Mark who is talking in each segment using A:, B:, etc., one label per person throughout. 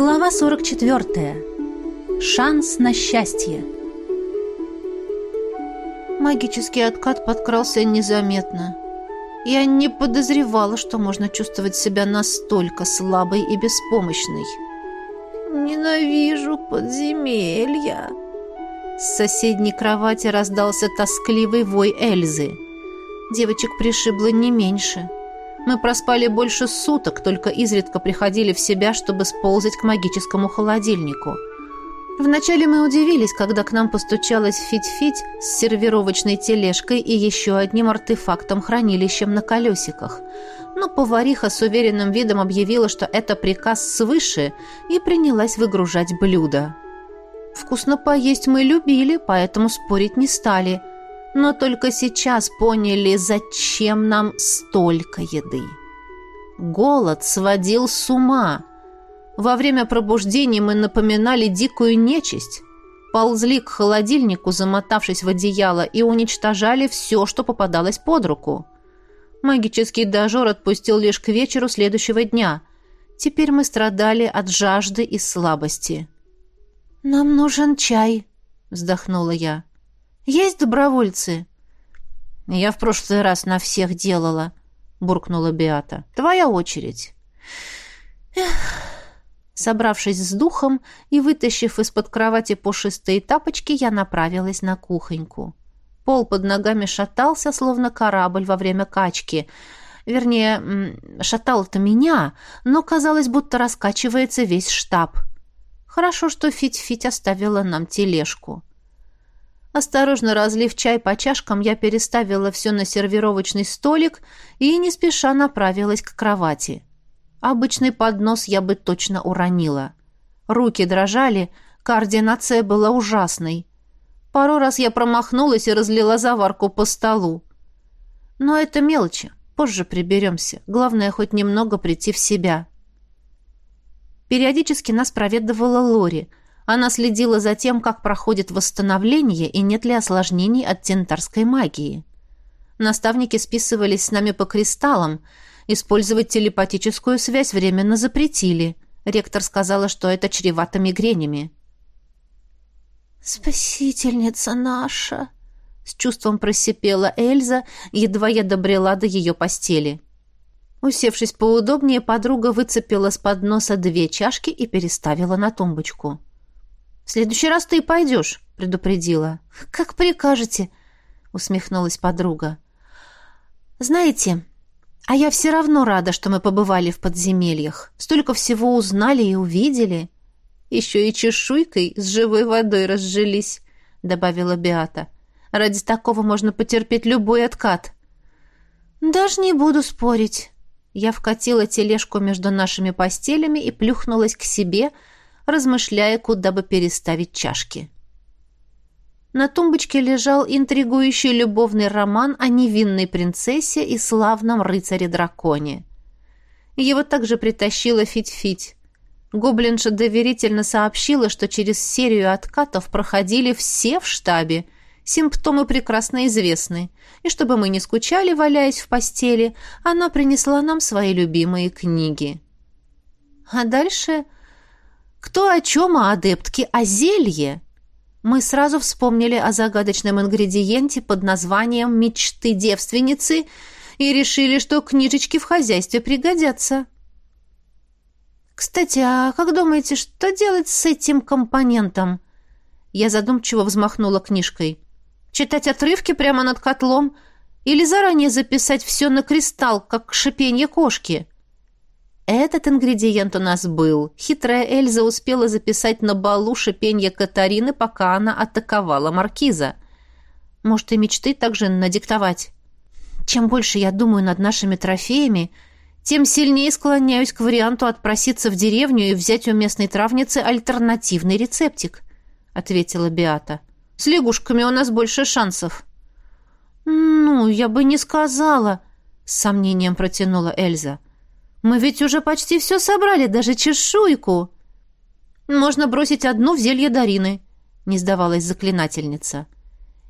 A: Глава 44. Шанс на счастье.
B: Магический откат подкрался незаметно. Я не подозревала, что можно чувствовать себя настолько слабой и беспомощной. «Ненавижу подземелья!» С соседней кровати раздался тоскливый вой Эльзы. Девочек пришибло не меньше. Мы проспали больше суток, только изредка приходили в себя, чтобы сползать к магическому холодильнику. Вначале мы удивились, когда к нам постучалась Фить-Фить с сервировочной тележкой и еще одним артефактом-хранилищем на колесиках. Но повариха с уверенным видом объявила, что это приказ свыше, и принялась выгружать блюда. Вкусно поесть мы любили, поэтому спорить не стали. Но только сейчас поняли, зачем нам столько еды. Голод сводил с ума. Во время пробуждения мы напоминали дикую нечисть. Ползли к холодильнику, замотавшись в одеяло, и уничтожали все, что попадалось под руку. Магический дожор отпустил лишь к вечеру следующего дня. Теперь мы страдали от жажды и слабости. «Нам нужен чай», — вздохнула я. «Есть добровольцы?» «Я в прошлый раз на всех делала», — буркнула Беата. «Твоя очередь». Эх. Собравшись с духом и вытащив из-под кровати пушистые тапочки, я направилась на кухоньку. Пол под ногами шатался, словно корабль во время качки. Вернее, шатал-то меня, но казалось, будто раскачивается весь штаб. Хорошо, что Фить-Фить оставила нам тележку. Осторожно разлив чай по чашкам, я переставила все на сервировочный столик и не спеша направилась к кровати. Обычный поднос я бы точно уронила. Руки дрожали, координация была ужасной. Пару раз я промахнулась и разлила заварку по столу. Но это мелочи, позже приберемся. Главное, хоть немного прийти в себя. Периодически нас проведывала Лори. Она следила за тем, как проходит восстановление и нет ли осложнений от тентарской магии. Наставники списывались с нами по кристаллам. Использовать телепатическую связь временно запретили. Ректор сказала, что это чревато мигренями. «Спасительница наша!» С чувством просипела Эльза, едва я добрела до ее постели. Усевшись поудобнее, подруга выцепила с подноса две чашки и переставила на тумбочку. «В следующий раз ты и пойдешь», — предупредила. «Как прикажете», — усмехнулась подруга. «Знаете, а я все равно рада, что мы побывали в подземельях. Столько всего узнали и увидели. Еще и чешуйкой с живой водой разжились», — добавила Беата. «Ради такого можно потерпеть любой откат». «Даже не буду спорить». Я вкатила тележку между нашими постелями и плюхнулась к себе, размышляя, куда бы переставить чашки. На тумбочке лежал интригующий любовный роман о невинной принцессе и славном рыцаре-драконе. Его также притащила Фить-Фить. Гоблинша доверительно сообщила, что через серию откатов проходили все в штабе – Симптомы прекрасно известны. И чтобы мы не скучали, валяясь в постели, она принесла нам свои любимые книги. А дальше... Кто о чем, а адептки о зелье? Мы сразу вспомнили о загадочном ингредиенте под названием «Мечты девственницы» и решили, что книжечки в хозяйстве пригодятся. Кстати, а как думаете, что делать с этим компонентом? Я задумчиво взмахнула книжкой. Читать отрывки прямо над котлом или заранее записать все на кристалл, как шипенье кошки? Этот ингредиент у нас был. Хитрая Эльза успела записать на балу шипенье Катарины, пока она атаковала маркиза. Может, и мечты также надиктовать? Чем больше я думаю над нашими трофеями, тем сильнее склоняюсь к варианту отпроситься в деревню и взять у местной травницы альтернативный рецептик, ответила Биата. С лягушками у нас больше шансов». «Ну, я бы не сказала», — с сомнением протянула Эльза. «Мы ведь уже почти все собрали, даже чешуйку». «Можно бросить одну в зелье Дарины», — не сдавалась заклинательница.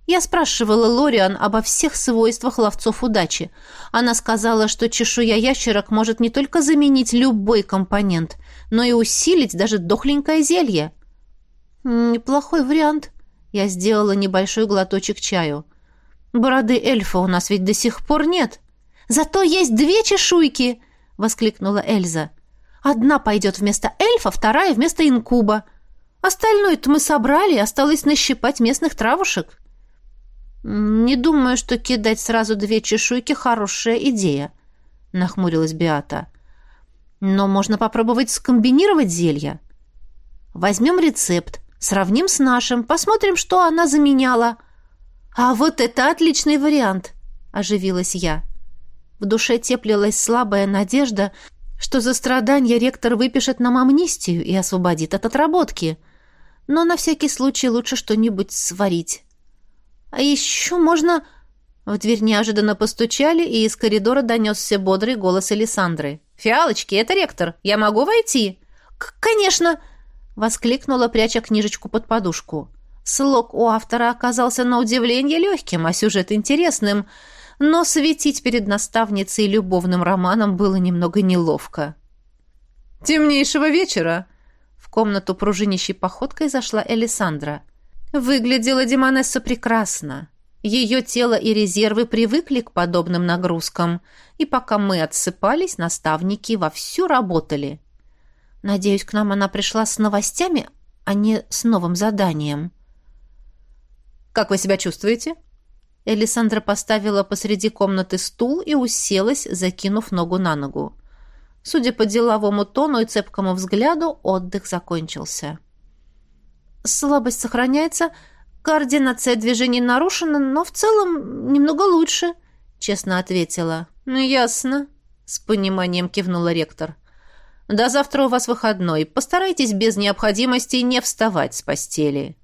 B: Я спрашивала Лориан обо всех свойствах ловцов удачи. Она сказала, что чешуя ящерок может не только заменить любой компонент, но и усилить даже дохленькое зелье. Неплохой вариант. Я сделала небольшой глоточек чаю. Бороды эльфа у нас ведь до сих пор нет. Зато есть две чешуйки, воскликнула Эльза. Одна пойдет вместо эльфа, вторая вместо инкуба. Остальное-то мы собрали, осталось нащипать местных травушек. «Не думаю, что кидать сразу две чешуйки – хорошая идея», – нахмурилась Биата. «Но можно попробовать скомбинировать зелья. Возьмем рецепт, сравним с нашим, посмотрим, что она заменяла». «А вот это отличный вариант!» – оживилась я. В душе теплилась слабая надежда, что за страдания ректор выпишет нам амнистию и освободит от отработки. Но на всякий случай лучше что-нибудь сварить. А еще можно...» В дверь неожиданно постучали, и из коридора донесся бодрый голос Элисандры. «Фиалочки, это ректор. Я могу войти?» «Конечно!» — воскликнула, пряча книжечку под подушку. Слог у автора оказался на удивление легким, а сюжет интересным, но светить перед наставницей любовным романом было немного неловко.
C: «Темнейшего вечера!»
B: В комнату пружинищей походкой зашла Элисандра. Выглядела Демонесса прекрасно. Ее тело и резервы привыкли к подобным нагрузкам, и пока мы отсыпались, наставники вовсю работали. Надеюсь, к нам она пришла с новостями, а не с новым заданием.
C: «Как вы себя чувствуете?»
B: Элисандра поставила посреди комнаты стул и уселась, закинув ногу на ногу. Судя по деловому тону и цепкому взгляду, отдых закончился. Слабость сохраняется, координация движений нарушена, но в целом немного лучше, честно ответила.
C: Ну, ясно, с пониманием кивнула ректор. До завтра у вас выходной. Постарайтесь без необходимости не вставать с постели.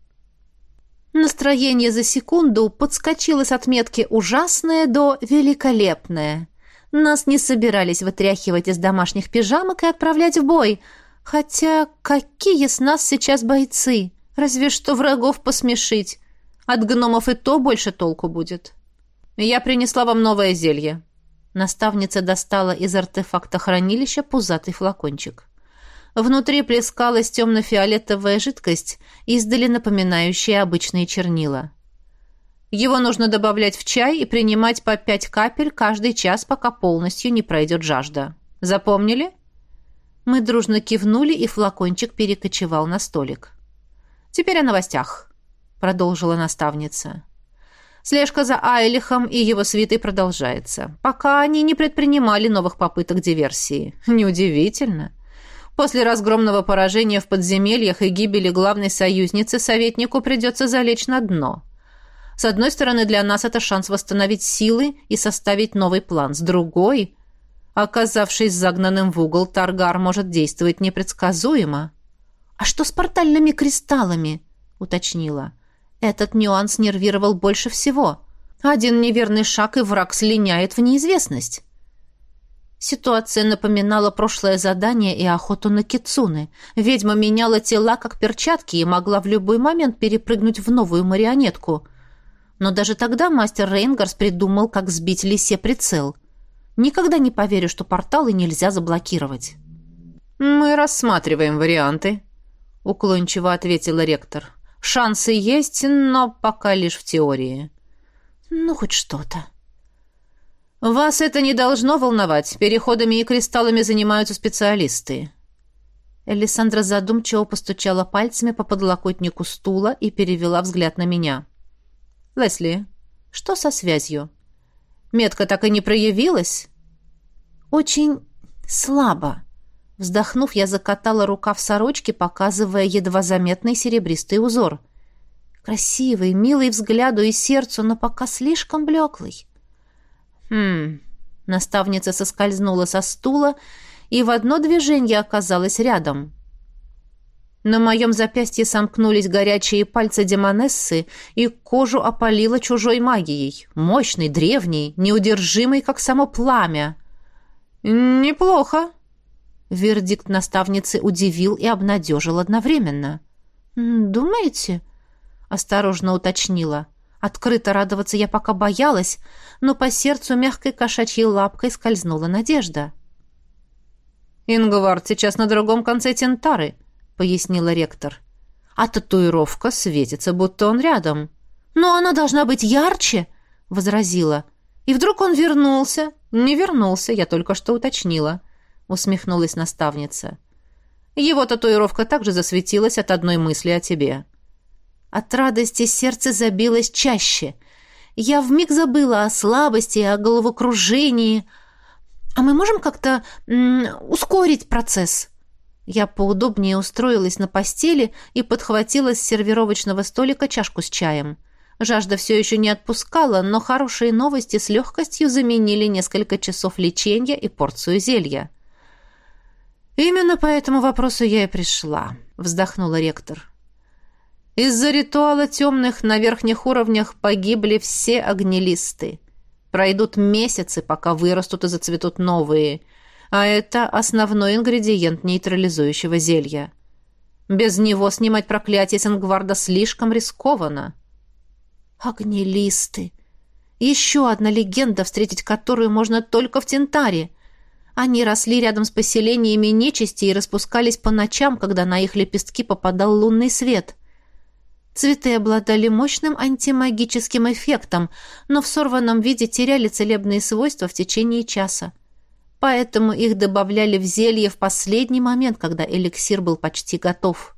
B: Настроение за секунду подскочило с отметки «ужасное» до «великолепное». Нас не собирались вытряхивать из домашних пижамок и отправлять в бой. Хотя какие с нас сейчас бойцы? Разве что врагов посмешить. От гномов и то больше толку будет.
C: Я принесла вам новое зелье.
B: Наставница достала из артефакта хранилища пузатый флакончик. Внутри плескалась темно-фиолетовая жидкость, издали напоминающая обычные чернила. Его нужно добавлять в чай и принимать по пять капель каждый час, пока полностью не пройдет жажда. Запомнили? Мы дружно кивнули, и флакончик перекочевал на столик. Теперь о новостях, продолжила наставница. Слежка за Айлихом и его свитой продолжается, пока они не предпринимали новых попыток диверсии. Неудивительно. После разгромного поражения в подземельях и гибели главной союзницы советнику придется залечь на дно. С одной стороны, для нас это шанс восстановить силы и составить новый план. С другой, оказавшись загнанным в угол, Таргар может действовать непредсказуемо. «А что с портальными кристаллами?» — уточнила. Этот нюанс нервировал больше всего. Один неверный шаг, и враг слиняет в неизвестность. Ситуация напоминала прошлое задание и охоту на кицуны. Ведьма меняла тела, как перчатки, и могла в любой момент перепрыгнуть в новую марионетку. Но даже тогда мастер Рейнгарс придумал, как сбить лисе прицел. Никогда не поверю, что порталы нельзя заблокировать.
C: «Мы рассматриваем варианты», уклончиво ответила ректор. Шансы есть, но пока лишь в теории.
B: Ну, хоть что-то.
C: Вас это не должно волновать. Переходами и кристаллами занимаются специалисты.
B: Элисандра задумчиво постучала пальцами по подлокотнику стула и перевела взгляд на меня.
C: «Лесли,
B: что со связью?»
C: «Метка так и не проявилась?»
B: «Очень слабо», Вздохнув, я закатала рукав сорочки, показывая едва заметный серебристый узор. Красивый, милый взгляду и сердцу, но пока слишком блеклый. «Хм...» Наставница соскользнула со стула и в одно движение оказалась рядом. На моем запястье сомкнулись горячие пальцы демонессы, и кожу опалило чужой магией, мощной, древней, неудержимой, как само пламя.
C: «Неплохо»,
B: Вердикт наставницы удивил и обнадежил одновременно. «Думаете?» — осторожно уточнила. Открыто радоваться я пока боялась, но по сердцу мягкой кошачьей лапкой скользнула надежда.
C: «Ингвард сейчас на другом конце Тентары», — пояснила ректор. «А татуировка светится, будто он рядом».
B: «Но она должна быть ярче», — возразила. «И вдруг он вернулся?»
C: «Не вернулся, я только что уточнила», — усмехнулась наставница. «Его татуировка также засветилась от одной мысли о тебе».
B: От радости сердце забилось чаще. Я вмиг забыла о слабости, о головокружении. А мы можем как-то ускорить процесс?» Я поудобнее устроилась на постели и подхватила с сервировочного столика чашку с чаем. Жажда все еще не отпускала, но хорошие новости с легкостью заменили несколько часов лечения и порцию зелья.
C: «Именно по этому вопросу я и пришла», — вздохнула ректор. «Из-за ритуала темных на верхних уровнях погибли все огнелисты. Пройдут месяцы, пока вырастут и зацветут новые, а это основной ингредиент нейтрализующего зелья. Без него снимать проклятие Сенгварда слишком рискованно».
B: Огнелисты. Еще одна легенда, встретить которую можно только в Тентаре. Они росли рядом с поселениями нечисти и распускались по ночам, когда на их лепестки попадал лунный свет. Цветы обладали мощным антимагическим эффектом, но в сорванном виде теряли целебные свойства в течение часа. Поэтому их добавляли в зелье в последний момент, когда эликсир был почти готов.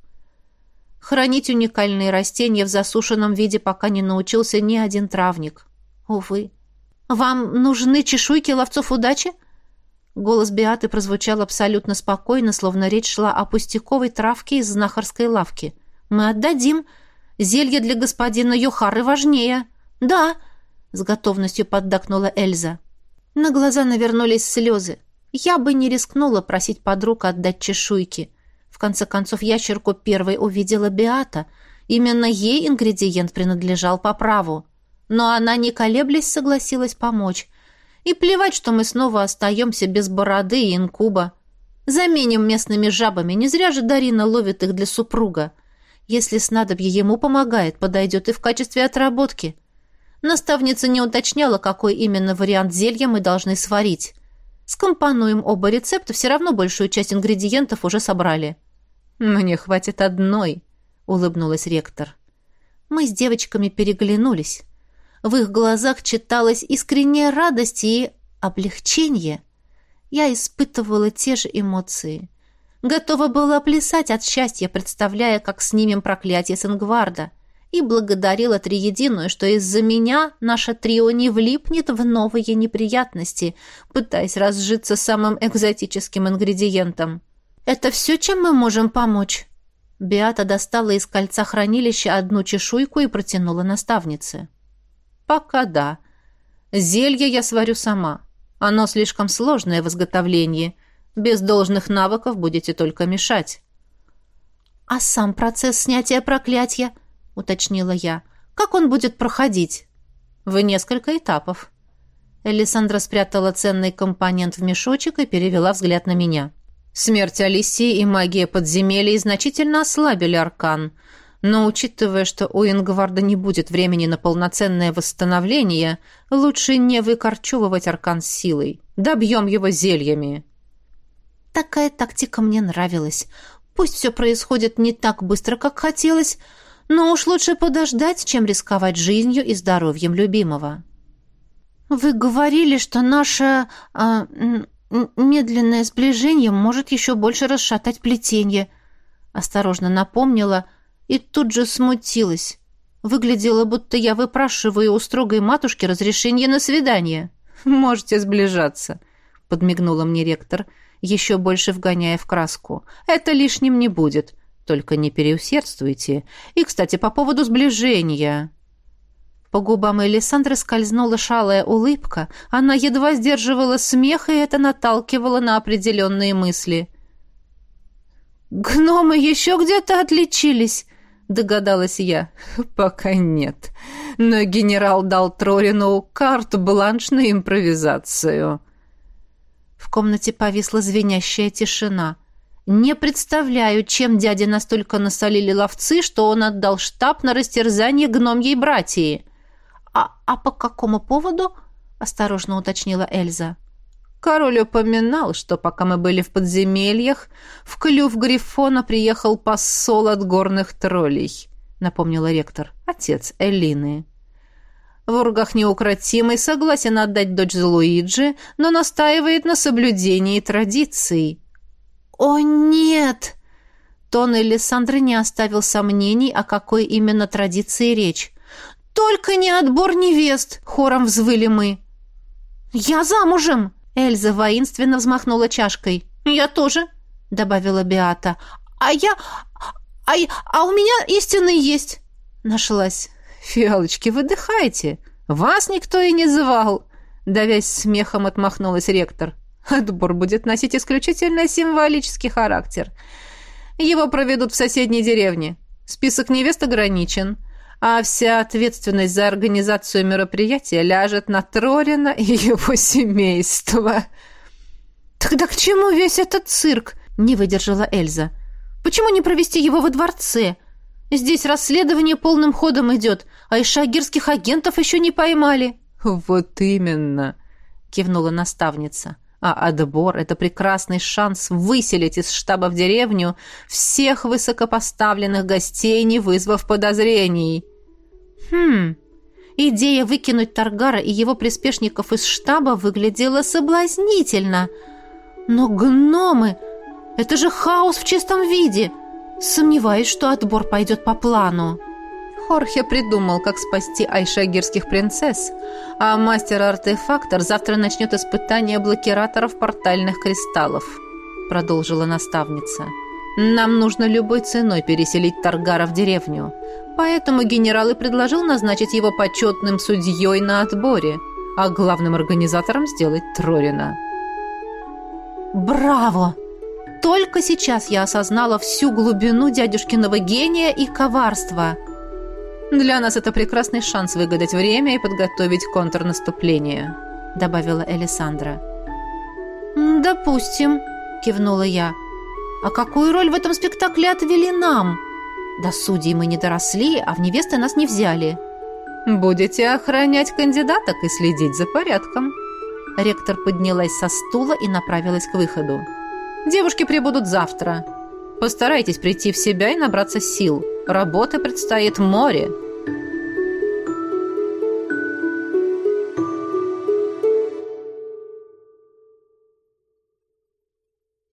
B: Хранить уникальные растения в засушенном виде пока не научился ни один травник. Увы. «Вам нужны чешуйки ловцов удачи?» Голос Биаты прозвучал абсолютно спокойно, словно речь шла о пустяковой травке из знахарской лавки. «Мы отдадим. Зелье для господина Йохары важнее». «Да», — с готовностью поддакнула Эльза. На глаза навернулись слезы. Я бы не рискнула просить подруг отдать чешуйки. В конце концов, ящерку первой увидела Биата. Именно ей ингредиент принадлежал по праву. Но она, не колеблясь, согласилась помочь. И плевать, что мы снова остаемся без бороды и инкуба. Заменим местными жабами, не зря же Дарина ловит их для супруга. Если снадобье ему помогает, подойдет и в качестве отработки. Наставница не уточняла, какой именно вариант зелья мы должны сварить. Скомпонуем оба рецепта, все равно большую часть ингредиентов уже собрали.
C: «Мне хватит одной», — улыбнулась ректор.
B: Мы с девочками переглянулись. В их глазах читалась искренняя радость и облегчение. Я испытывала те же эмоции. Готова была плясать от счастья, представляя, как снимем проклятие Сенгварда, и благодарила Триединую, что из-за меня наше трио не влипнет в новые неприятности, пытаясь разжиться самым экзотическим ингредиентом. «Это все, чем мы можем помочь?» Биата достала из кольца хранилища одну чешуйку и протянула наставнице.
C: «Пока да. Зелье я сварю сама. Оно слишком сложное в изготовлении. Без должных навыков будете только мешать».
B: «А сам процесс снятия проклятия?» — уточнила я. «Как он будет проходить?»
C: «В несколько этапов».
B: Элисандра спрятала ценный компонент в мешочек и перевела взгляд на меня.
C: Смерть Алисии и магия подземелий значительно ослабили аркан, но учитывая, что у Ингварда не будет времени на полноценное восстановление, лучше не выкорчевывать аркан силой. Добьем его зельями.
B: Такая тактика мне нравилась. Пусть все происходит не так быстро, как хотелось, но уж лучше подождать, чем рисковать жизнью и здоровьем любимого. «Вы говорили, что наша... А, медленное сближение может еще больше расшатать плетение», — осторожно напомнила и тут же смутилась. Выглядело, будто я выпрашиваю у строгой матушки разрешение на свидание.
C: «Можете сближаться», — подмигнула мне ректор, еще больше вгоняя в краску. «Это лишним не будет. Только не переусердствуйте. И, кстати, по поводу сближения...»
B: По губам Элисандры скользнула шалая улыбка. Она едва сдерживала смех, и это наталкивало на определенные мысли. «Гномы еще где-то отличились», — догадалась я.
C: «Пока нет. Но генерал дал Трорину карту-бланш на импровизацию».
B: В комнате повисла звенящая тишина. Не представляю, чем дяде настолько насолили ловцы, что он отдал штаб на растерзание гномьей братьи. «А, а по какому поводу?» — осторожно уточнила Эльза.
C: Король упоминал, что пока мы были в подземельях, в клюв Грифона приехал посол от горных троллей, напомнила ректор, отец Элины. В ургах неукротимый согласен отдать дочь за Луиджи, но настаивает на соблюдении традиций.
B: «О, нет!» Тон Элисандры не оставил сомнений, о какой именно традиции речь. «Только не отбор невест!» — хором взвыли мы. «Я замужем!» Эльза воинственно взмахнула чашкой. «Я тоже», — добавила Биата. «А я... А, а у меня истинный есть!» Нашлась.
C: «Фиалочки, выдыхайте! Вас никто и не звал!» Давясь смехом, отмахнулась ректор. «Отбор будет носить исключительно символический характер. Его проведут в соседней деревне. Список невест ограничен а вся ответственность за организацию мероприятия ляжет на Трорина и его семейство.
B: «Тогда к чему весь этот цирк?» — не выдержала Эльза. «Почему не провести его во дворце? Здесь расследование полным ходом идет, а из шагирских агентов еще не поймали».
C: «Вот именно», — кивнула наставница. А отбор — это прекрасный шанс выселить из штаба в деревню всех высокопоставленных гостей, не вызвав подозрений.
B: Хм, идея выкинуть Таргара и его приспешников из штаба выглядела соблазнительно. Но гномы — это же хаос в чистом виде. Сомневаюсь, что отбор пойдет по плану.
C: Хорхе придумал, как спасти айшагирских принцесс, а мастер-артефактор завтра начнет испытание блокираторов портальных кристаллов», — продолжила наставница. «Нам нужно любой ценой переселить Таргара в деревню, поэтому генерал и предложил назначить его почетным судьей на отборе, а главным организатором сделать Трорина».
B: «Браво!» Только сейчас я осознала всю глубину дядюшкиного гения и коварства —
C: для нас это прекрасный шанс выгадать время и подготовить контрнаступление», — добавила Элисандра.
B: «Допустим», — кивнула я. «А какую роль в этом спектакле отвели нам? До судей мы не доросли, а в невесты нас не взяли».
C: «Будете охранять кандидаток и следить за порядком». Ректор поднялась со стула и направилась к выходу. «Девушки прибудут завтра. Постарайтесь прийти в себя и набраться сил. Работы предстоит море».